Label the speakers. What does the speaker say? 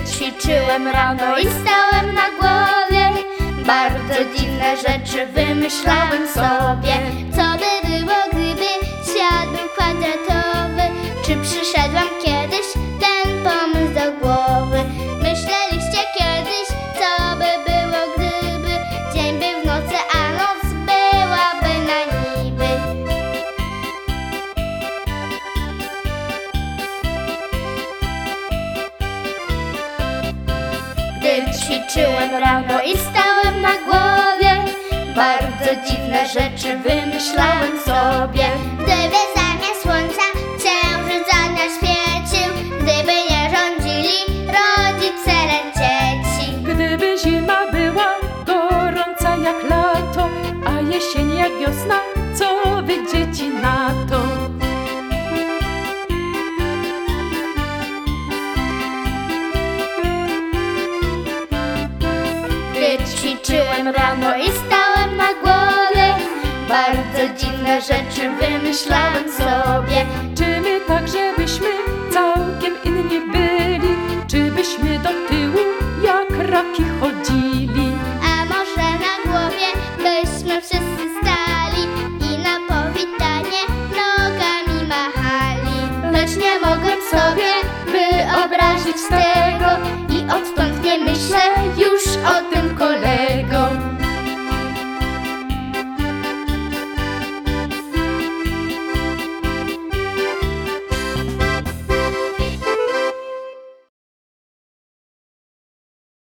Speaker 1: ćwiczyłem rano i stałem na głowie. Bardzo dziwne rzeczy wymyślałem sobie. Co by było, gdyby był kwadratowy? Czy przyszedł ćwiczyłem rano i stałem na głowie. Bardzo dziwne rzeczy wymyślałem sobie. Gdyby zamiast słońca księżyc zamiast świecił Gdyby nie rządzili rodzice dzieci.
Speaker 2: Gdyby zima była gorąca jak lato, a jesień jak wiosna, co wy dzieci na to?
Speaker 1: Ćwiczyłem rano i stałem na głowie Bardzo dziwne rzeczy wymyślałem sobie
Speaker 2: Czy my także byśmy całkiem inni byli? Czy byśmy do tyłu jak raki chodzili?
Speaker 1: A może na głowie byśmy wszyscy stali I na powitanie nogami machali Lecz nie mogłem sobie wyobrazić tego